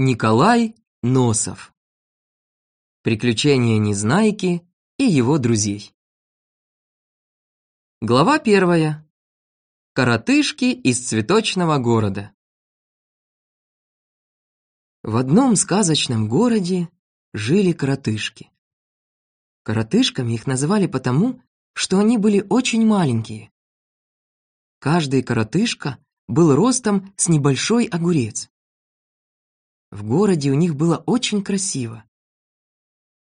Николай Носов. Приключения Незнайки и его друзей. Глава первая. Коротышки из цветочного города. В одном сказочном городе жили коротышки. Коротышками их называли потому, что они были очень маленькие. Каждый коротышка был ростом с небольшой огурец. В городе у них было очень красиво.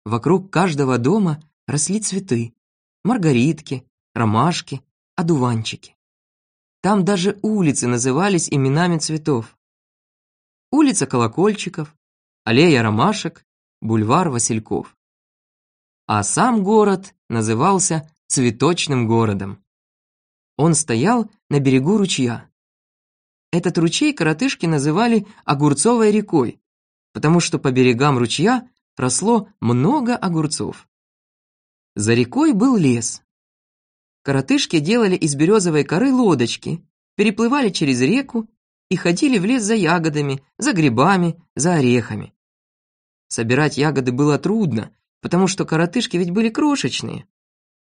Вокруг каждого дома росли цветы, маргаритки, ромашки, одуванчики. Там даже улицы назывались именами цветов. Улица Колокольчиков, аллея ромашек, бульвар Васильков. А сам город назывался Цветочным городом. Он стоял на берегу ручья. Этот ручей коротышки называли Огурцовой рекой, потому что по берегам ручья росло много огурцов. За рекой был лес. Коротышки делали из березовой коры лодочки, переплывали через реку и ходили в лес за ягодами, за грибами, за орехами. Собирать ягоды было трудно, потому что коротышки ведь были крошечные.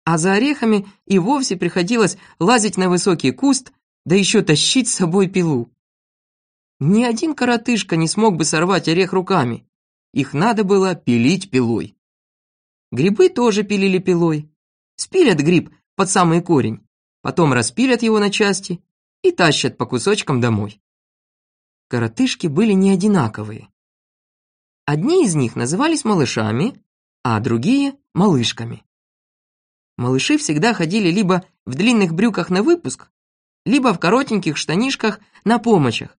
А за орехами и вовсе приходилось лазить на высокий куст, да еще тащить с собой пилу. Ни один коротышка не смог бы сорвать орех руками. Их надо было пилить пилой. Грибы тоже пилили пилой. Спилят гриб под самый корень, потом распилят его на части и тащат по кусочкам домой. Коротышки были не одинаковые. Одни из них назывались малышами, а другие – малышками. Малыши всегда ходили либо в длинных брюках на выпуск, либо в коротеньких штанишках на помощах,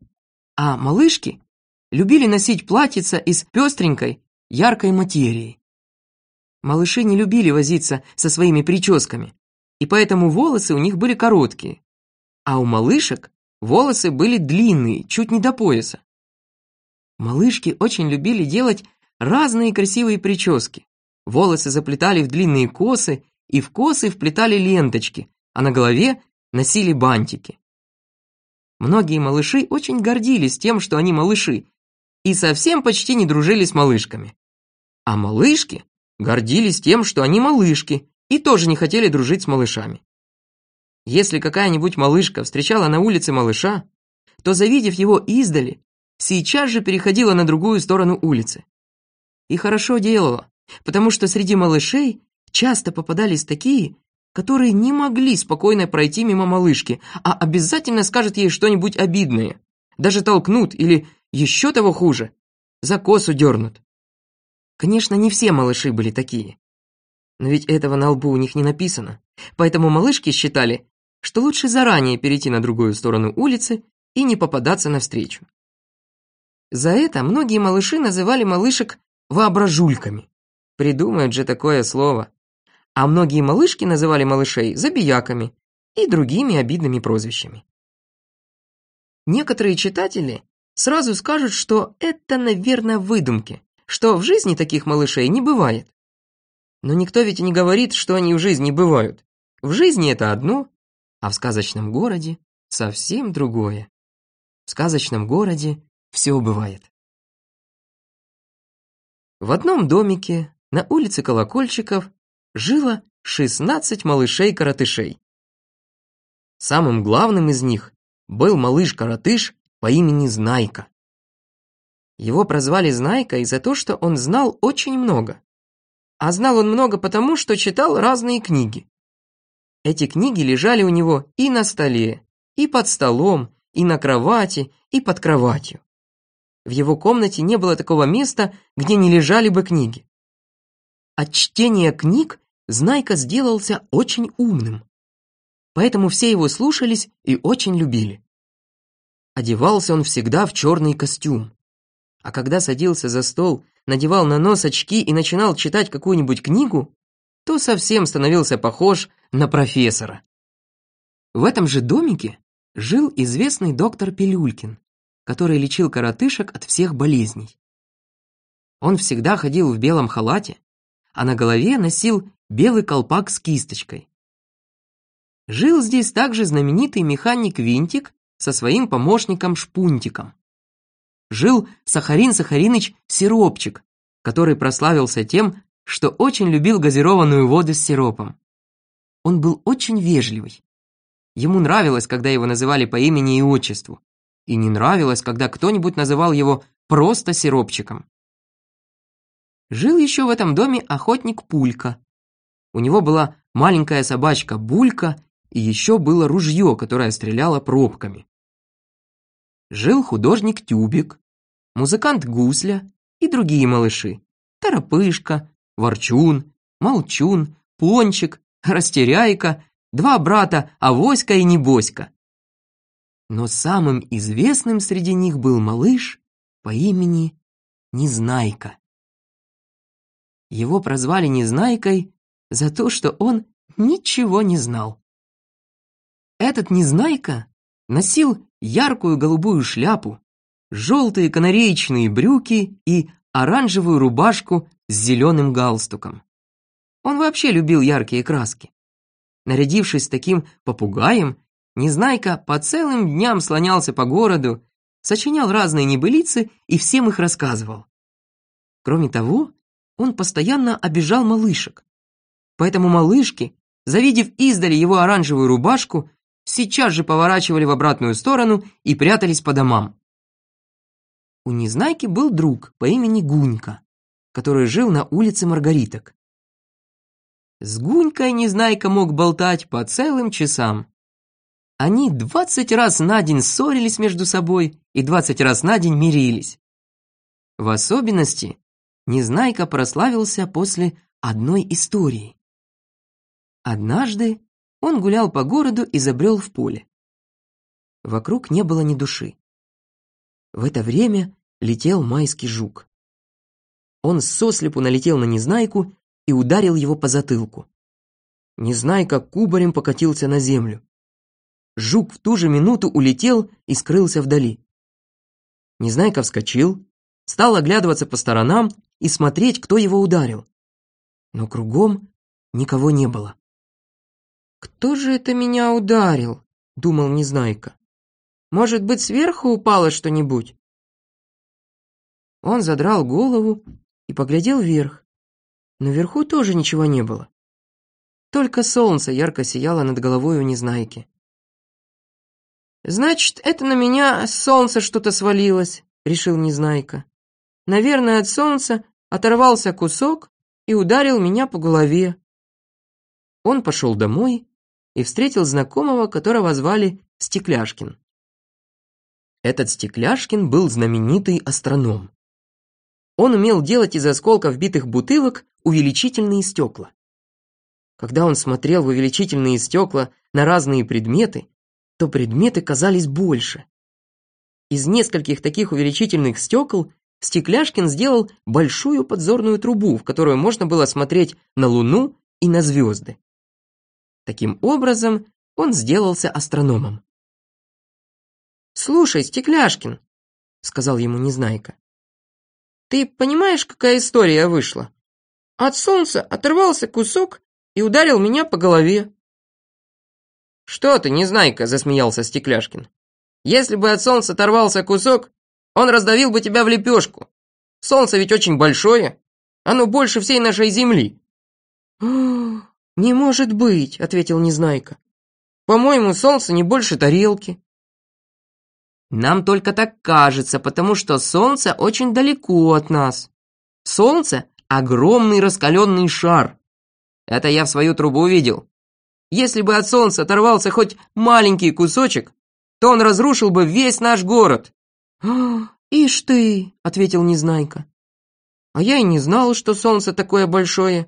а малышки любили носить платьица из пестренькой, яркой материи. Малыши не любили возиться со своими прическами, и поэтому волосы у них были короткие, а у малышек волосы были длинные, чуть не до пояса. Малышки очень любили делать разные красивые прически. Волосы заплетали в длинные косы и в косы вплетали ленточки, а на голове носили бантики. Многие малыши очень гордились тем, что они малыши, и совсем почти не дружили с малышками. А малышки гордились тем, что они малышки, и тоже не хотели дружить с малышами. Если какая-нибудь малышка встречала на улице малыша, то, завидев его издали, сейчас же переходила на другую сторону улицы. И хорошо делала, потому что среди малышей часто попадались такие, которые не могли спокойно пройти мимо малышки, а обязательно скажут ей что-нибудь обидное. Даже толкнут или, еще того хуже, за косу дернут. Конечно, не все малыши были такие. Но ведь этого на лбу у них не написано. Поэтому малышки считали, что лучше заранее перейти на другую сторону улицы и не попадаться навстречу. За это многие малыши называли малышек воображульками. Придумают же такое слово а многие малышки называли малышей забияками и другими обидными прозвищами. Некоторые читатели сразу скажут, что это, наверное, выдумки, что в жизни таких малышей не бывает. Но никто ведь не говорит, что они в жизни бывают. В жизни это одно, а в сказочном городе совсем другое. В сказочном городе все бывает. В одном домике на улице Колокольчиков жило 16 малышей-коротышей. Самым главным из них был малыш-коротыш по имени Знайка. Его прозвали Знайка из-за того, что он знал очень много. А знал он много потому, что читал разные книги. Эти книги лежали у него и на столе, и под столом, и на кровати, и под кроватью. В его комнате не было такого места, где не лежали бы книги. От чтения книг Знайка сделался очень умным. Поэтому все его слушались и очень любили. Одевался он всегда в черный костюм. А когда садился за стол, надевал на нос очки и начинал читать какую-нибудь книгу, то совсем становился похож на профессора. В этом же домике жил известный доктор Пилюлькин, который лечил коротышек от всех болезней. Он всегда ходил в белом халате, а на голове носил белый колпак с кисточкой. Жил здесь также знаменитый механик Винтик со своим помощником Шпунтиком. жил Сахарин Сахариныч Сиропчик, который прославился тем, что очень любил газированную воду с сиропом. Он был очень вежливый. Ему нравилось, когда его называли по имени и отчеству, и не нравилось, когда кто-нибудь называл его просто сиропчиком. Жил еще в этом доме охотник Пулька. У него была маленькая собачка Булька, и еще было ружье, которое стреляло пробками. Жил художник Тюбик, музыкант Гусля и другие малыши. Торопышка, Ворчун, Молчун, Пончик, Растеряйка, два брата Авоська и Небоська. Но самым известным среди них был малыш по имени Незнайка. Его прозвали Незнайкой за то, что он ничего не знал. Этот Незнайка носил яркую голубую шляпу, желтые канареечные брюки и оранжевую рубашку с зеленым галстуком. Он вообще любил яркие краски. Нарядившись таким попугаем, Незнайка по целым дням слонялся по городу, сочинял разные небылицы и всем их рассказывал. Кроме того, он постоянно обижал малышек. Поэтому малышки, завидев издали его оранжевую рубашку, сейчас же поворачивали в обратную сторону и прятались по домам. У Незнайки был друг по имени Гунька, который жил на улице Маргариток. С Гунькой Незнайка мог болтать по целым часам. Они двадцать раз на день ссорились между собой и двадцать раз на день мирились. В особенности Незнайка прославился после одной истории. Однажды он гулял по городу и забрел в поле. Вокруг не было ни души. В это время летел майский жук. Он сослепу налетел на Незнайку и ударил его по затылку. Незнайка кубарем покатился на землю. Жук в ту же минуту улетел и скрылся вдали. Незнайка вскочил, стал оглядываться по сторонам и смотреть, кто его ударил. Но кругом никого не было. «Кто же это меня ударил?» — думал Незнайка. «Может быть, сверху упало что-нибудь?» Он задрал голову и поглядел вверх. Но вверху тоже ничего не было. Только солнце ярко сияло над головой у Незнайки. «Значит, это на меня солнце что-то свалилось», — решил Незнайка. «Наверное, от солнца оторвался кусок и ударил меня по голове. Он пошел домой и встретил знакомого, которого звали Стекляшкин. Этот Стекляшкин был знаменитый астроном. Он умел делать из осколков битых бутылок увеличительные стекла. Когда он смотрел в увеличительные стекла на разные предметы, то предметы казались больше. Из нескольких таких увеличительных стекол Стекляшкин сделал большую подзорную трубу, в которую можно было смотреть на Луну и на звезды. Таким образом, он сделался астрономом. «Слушай, Стекляшкин», — сказал ему Незнайка, «ты понимаешь, какая история вышла? От солнца оторвался кусок и ударил меня по голове». «Что ты, Незнайка», — засмеялся Стекляшкин. «Если бы от солнца оторвался кусок, он раздавил бы тебя в лепешку. Солнце ведь очень большое. Оно больше всей нашей земли. «Не может быть», — ответил Незнайка. «По-моему, солнце не больше тарелки». «Нам только так кажется, потому что солнце очень далеко от нас. Солнце — огромный раскаленный шар. Это я в свою трубу видел. Если бы от солнца оторвался хоть маленький кусочек, то он разрушил бы весь наш город. «Ишь ты!» — ответил Незнайка. «А я и не знал, что солнце такое большое.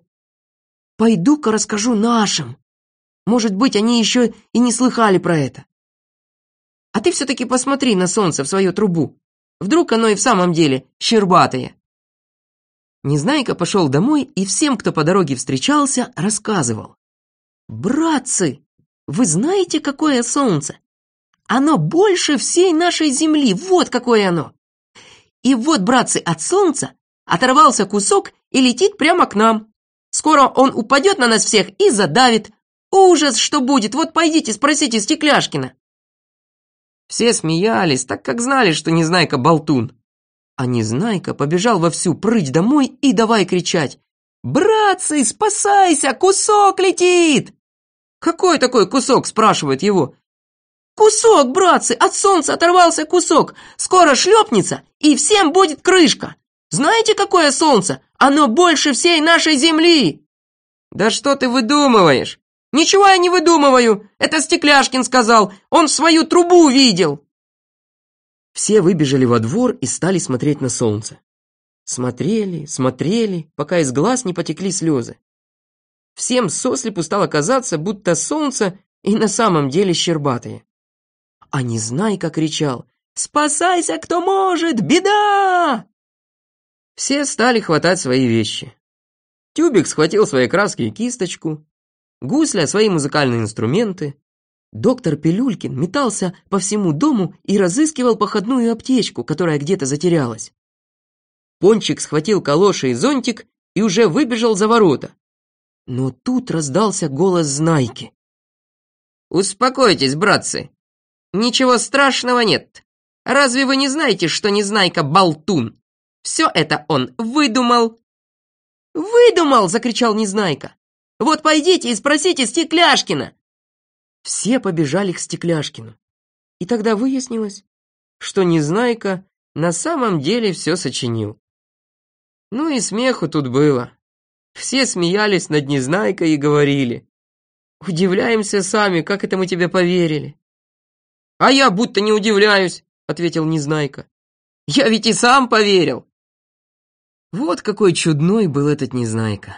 Пойду-ка расскажу нашим. Может быть, они еще и не слыхали про это. А ты все-таки посмотри на солнце в свою трубу. Вдруг оно и в самом деле щербатое». Незнайка пошел домой и всем, кто по дороге встречался, рассказывал. «Братцы, вы знаете, какое солнце? Оно больше всей нашей земли, вот какое оно. И вот, братцы, от солнца оторвался кусок и летит прямо к нам. Скоро он упадет на нас всех и задавит. Ужас, что будет, вот пойдите спросите Стекляшкина. Все смеялись, так как знали, что Незнайка болтун. А Незнайка побежал во всю прыть домой и давай кричать. «Братцы, спасайся, кусок летит!» «Какой такой кусок?» – спрашивает его. «Кусок, братцы, от солнца оторвался кусок, скоро шлепнется, и всем будет крышка. Знаете, какое солнце? Оно больше всей нашей земли!» «Да что ты выдумываешь?» «Ничего я не выдумываю! Это Стекляшкин сказал! Он свою трубу видел!» Все выбежали во двор и стали смотреть на солнце. Смотрели, смотрели, пока из глаз не потекли слезы. Всем сослепу стало казаться, будто солнце и на самом деле щербатое. А Незнайка кричал «Спасайся, кто может! Беда!» Все стали хватать свои вещи. Тюбик схватил свои краски и кисточку, Гусля свои музыкальные инструменты. Доктор Пилюлькин метался по всему дому и разыскивал походную аптечку, которая где-то затерялась. Пончик схватил калоши и зонтик и уже выбежал за ворота. Но тут раздался голос Знайки. «Успокойтесь, братцы. Ничего страшного нет. Разве вы не знаете, что Незнайка болтун? Все это он выдумал!» «Выдумал!» — закричал Незнайка. «Вот пойдите и спросите Стекляшкина!» Все побежали к Стекляшкину. И тогда выяснилось, что Незнайка на самом деле все сочинил. Ну и смеху тут было. Все смеялись над Незнайкой и говорили. «Удивляемся сами, как это мы тебе поверили». «А я будто не удивляюсь», — ответил Незнайка. «Я ведь и сам поверил». Вот какой чудной был этот Незнайка.